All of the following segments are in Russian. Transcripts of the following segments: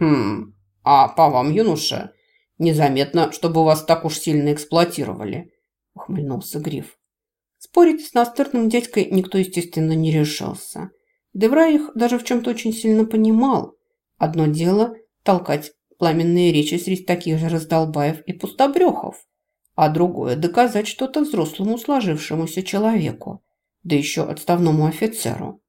Хм, а по вам, юноша, незаметно, чтобы вас так уж сильно эксплуатировали, ухмыльнулся Гриф. Спорить с настырным дядькой никто, естественно, не решался. Девра их даже в чем-то очень сильно понимал. Одно дело толкать пламенные речи среди таких же раздолбаев и пустобрехов, а другое – доказать что-то взрослому сложившемуся человеку, да еще отставному офицеру.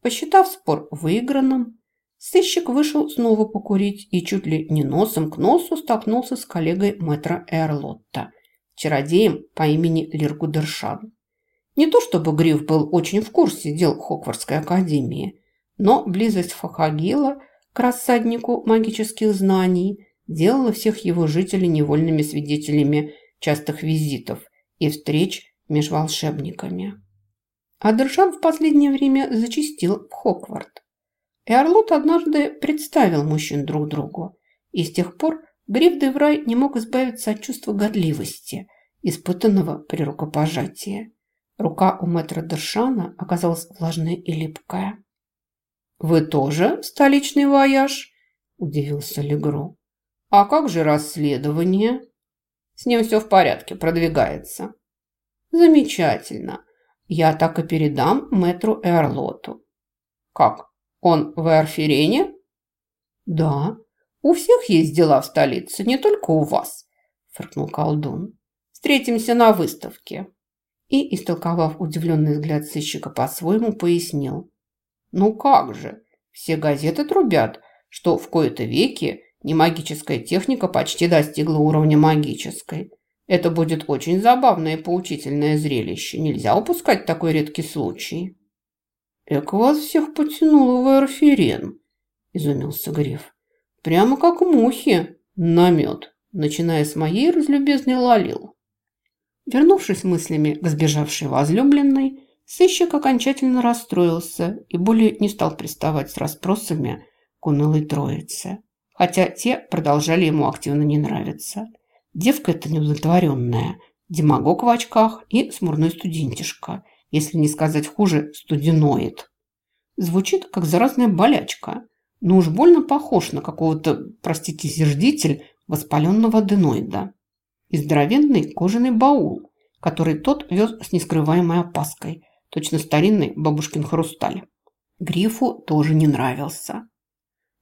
Посчитав спор выигранным, сыщик вышел снова покурить и чуть ли не носом к носу столкнулся с коллегой мэтра Эрлотта, чародеем по имени Лиргудершан. Не то чтобы Гриф был очень в курсе дел Хоквардской академии, но близость Фахагила к рассаднику магических знаний делала всех его жителей невольными свидетелями частых визитов и встреч между волшебниками. А Дершан в последнее время зачастил в Хоквард. И Орлот однажды представил мужчин друг другу, и с тех пор Гриф Деврай не мог избавиться от чувства гадливости, испытанного при рукопожатии. Рука у мэтра Дершана оказалась влажная и липкая. «Вы тоже столичный вояж?» – удивился Легру. «А как же расследование?» «С ним все в порядке, продвигается». «Замечательно. Я так и передам мэтру Эрлоту». «Как? Он в Эрфирене?» «Да. У всех есть дела в столице, не только у вас», – фыркнул колдун. «Встретимся на выставке». И, истолковав удивленный взгляд сыщика по-своему, пояснил. «Ну как же, все газеты трубят, что в кои-то веки немагическая техника почти достигла уровня магической. Это будет очень забавное и поучительное зрелище. Нельзя упускать такой редкий случай. «Эк вас всех потянуло в аэроферен», – изумился Гриф. «Прямо как мухи на мед, начиная с моей разлюбезной Лалил». Вернувшись мыслями к сбежавшей возлюбленной, сыщик окончательно расстроился и более не стал приставать с расспросами к унылой троице, хотя те продолжали ему активно не нравиться – Девка эта неудовлетворенная, демагог в очках и смурной студентишка, если не сказать хуже, студеноид. Звучит как заразная болячка, но уж больно похож на какого-то, простите, зердитель воспаленного аденоида. И здоровенный кожаный баул, который тот вез с нескрываемой опаской, точно старинный бабушкин хрусталь. Грифу тоже не нравился.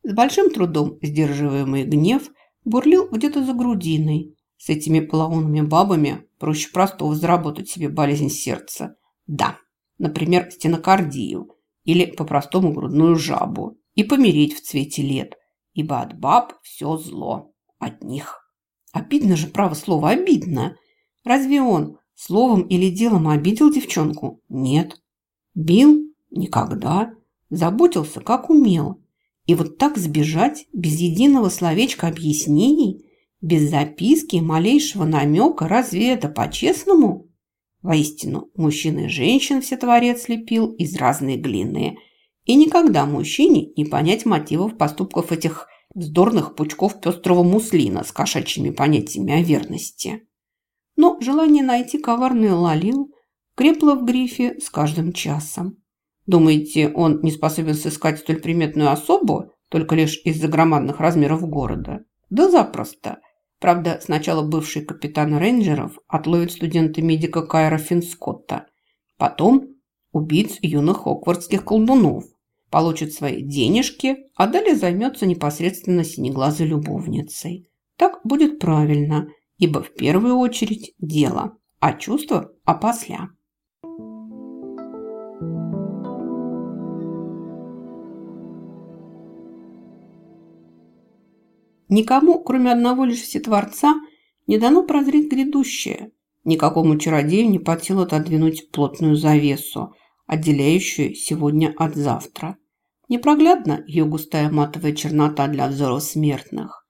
С большим трудом сдерживаемый гнев бурлил где-то за грудиной, с этими полоумными бабами проще простого заработать себе болезнь сердца. Да, например, стенокардию или по-простому грудную жабу и помереть в цвете лет, ибо от баб все зло, от них. Обидно же, право слово, обидно. Разве он словом или делом обидел девчонку? Нет. Бил? Никогда. Заботился, как умел. И вот так сбежать без единого словечка объяснений – без записки малейшего намека, разве это по-честному? Воистину, мужчин и женщин все творец лепил из разной глины. И никогда мужчине не понять мотивов поступков этих вздорных пучков пестрого муслина с кошачьими понятиями о верности. Но желание найти коварный лалил крепло в грифе с каждым часом. Думаете, он не способен сыскать столь приметную особу только лишь из-за громадных размеров города? Да запросто. Правда, сначала бывший капитан рейнджеров отловит студента-медика Кайра Финскотта. Потом убийц юных хоквардских колдунов. Получит свои денежки, а далее займется непосредственно синеглазой любовницей. Так будет правильно, ибо в первую очередь дело, а чувство опосля. Никому, кроме одного лишь Всетворца, не дано прозреть грядущее. Никакому чародею не под силу отодвинуть плотную завесу, отделяющую сегодня от завтра. Непроглядна ее густая матовая чернота для взора смертных.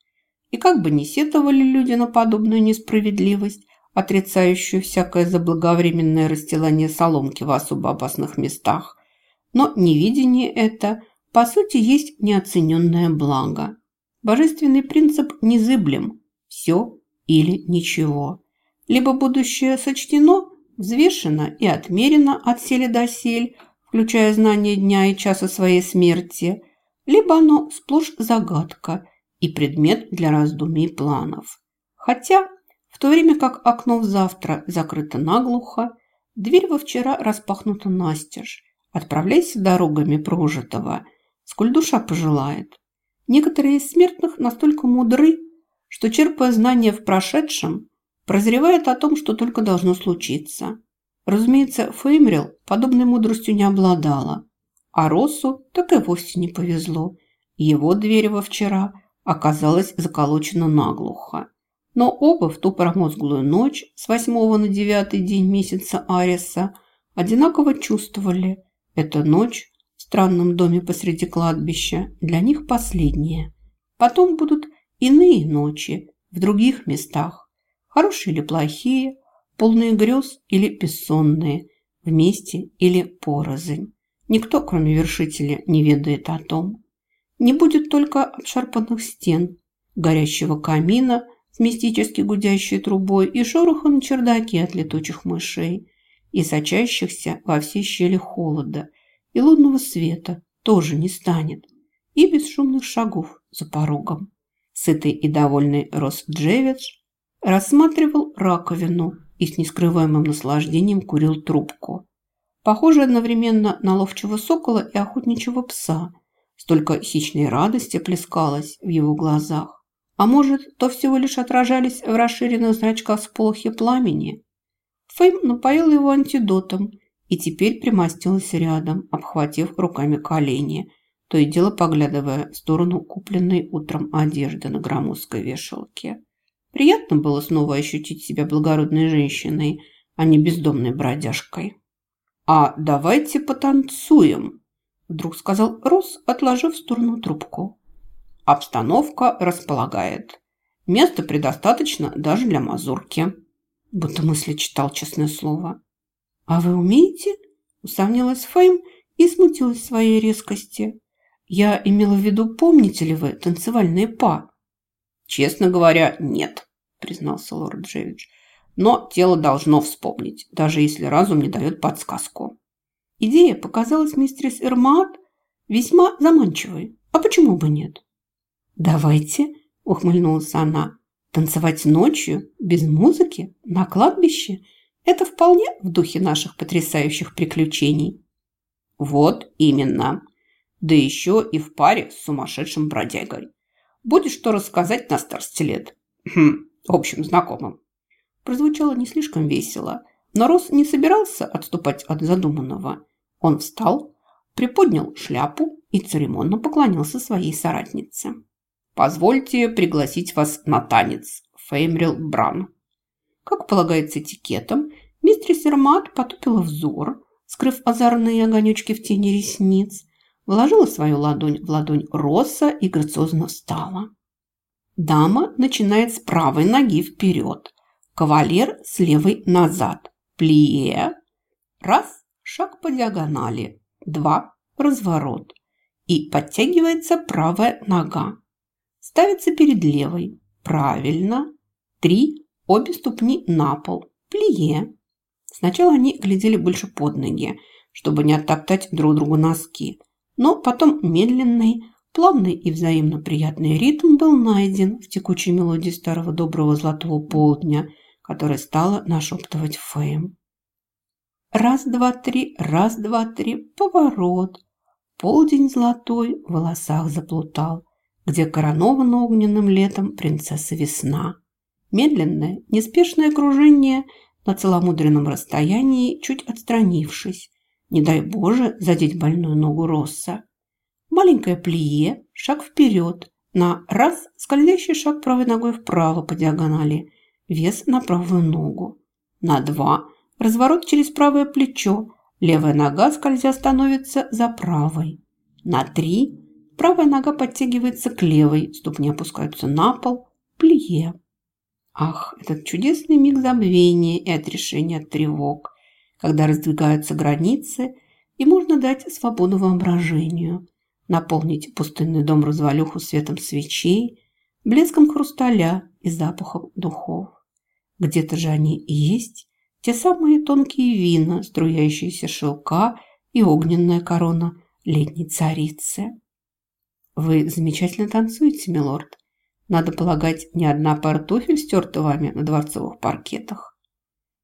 И как бы ни сетовали люди на подобную несправедливость, отрицающую всякое заблаговременное расстилание соломки в особо опасных местах, но невидение это, по сути, есть неоцененное благо – Божественный принцип незыблем – все или ничего. Либо будущее сочтено, взвешено и отмерено от сели до сель, включая знание дня и часа своей смерти, либо оно сплошь загадка и предмет для раздумий и планов. Хотя, в то время как окно в завтра закрыто наглухо, дверь во вчера распахнута настежь. Отправляйся дорогами прожитого, сколь душа пожелает. Некоторые из смертных настолько мудры, что, черпая знания в прошедшем, прозревают о том, что только должно случиться. Разумеется, Феймрил подобной мудростью не обладала, а Россу так и вовсе не повезло. Его дверь во вчера оказалась заколочена наглухо. Но оба в ту промозглую ночь с 8 на 9 день месяца Ариса одинаково чувствовали, эта ночь странном доме посреди кладбища для них последняя. Потом будут иные ночи в других местах, хорошие или плохие, полные грез или бессонные, вместе или порознь. Никто, кроме вершителя, не ведает о том. Не будет только обшарпанных стен, горящего камина с мистически гудящей трубой и шороха на чердаке от летучих мышей и сочащихся во все щели холода, и лунного света тоже не станет, и бесшумных шагов за порогом. Сытый и довольный Рос Джевидж рассматривал раковину и с нескрываемым наслаждением курил трубку. Похоже одновременно на ловчего сокола и охотничьего пса. Столько хищной радости плескалось в его глазах. А может, то всего лишь отражались в расширенных зрачках сполохи пламени? Фейм напоил его антидотом и теперь примостился рядом, обхватив руками колени, то и дело поглядывая в сторону купленной утром одежды на громоздкой вешалке. Приятно было снова ощутить себя благородной женщиной, а не бездомной бродяжкой. «А давайте потанцуем», – вдруг сказал Рос, отложив в сторону трубку. «Обстановка располагает. Места предостаточно даже для мазурки». Будто мысли читал, честное слово. «А вы умеете?» – усомнилась Фейм и смутилась своей резкости. «Я имела в виду, помните ли вы танцевальные па?» «Честно говоря, нет», – признался лорд Джевидж. «Но тело должно вспомнить, даже если разум не дает подсказку». Идея показалась мистерис Эрмат весьма заманчивой. А почему бы нет? «Давайте», – ухмыльнулась она, – «танцевать ночью, без музыки, на кладбище – это вполне в духе наших потрясающих приключений». «Вот именно. Да еще и в паре с сумасшедшим бродягой. Будет что рассказать на старости лет. Хм, общим знакомым. Прозвучало не слишком весело, но Рос не собирался отступать от задуманного. Он встал, приподнял шляпу и церемонно поклонился своей соратнице. «Позвольте пригласить вас на танец, Феймрил Бран». Как полагается этикетом, мистерис Эрмат потупила взор, скрыв озорные огонечки в тени ресниц, вложила свою ладонь в ладонь Росса и грациозно встала. Дама начинает с правой ноги вперед, кавалер с левой назад, плие, раз, шаг по диагонали, два, разворот, и подтягивается правая нога. Ставится перед левой, правильно, три, обе ступни на пол, плие. Сначала они глядели больше под ноги, чтобы не оттоптать друг другу носки, но потом медленный, плавный и взаимно приятный ритм был найден в текучей мелодии старого доброго золотого полдня, который стала нашептывать Фейм. Раз, два, три, раз, два, три, поворот. Полдень золотой в волосах заплутал, где коронована огненным летом принцесса весна. Медленное, неспешное кружение на целомудренном расстоянии, чуть отстранившись, не дай Боже задеть больную ногу Росса. Маленькое плие, шаг вперед, на раз скользящий шаг правой ногой вправо по диагонали, вес на правую ногу. На два разворот через правое плечо, левая нога скользя становится за правой. На три правая нога подтягивается к левой, ступни опускаются на пол, плие. Ах, этот чудесный миг забвения и отрешения от тревог когда раздвигаются границы, и можно дать свободу воображению, наполнить пустынный дом развалюху светом свечей, блеском хрусталя и запахом духов. Где-то же они и есть, те самые тонкие вина, струящиеся шелка и огненная корона летней царицы. «Вы замечательно танцуете, милорд», Надо полагать, ни одна пара туфель стерта вами на дворцовых паркетах.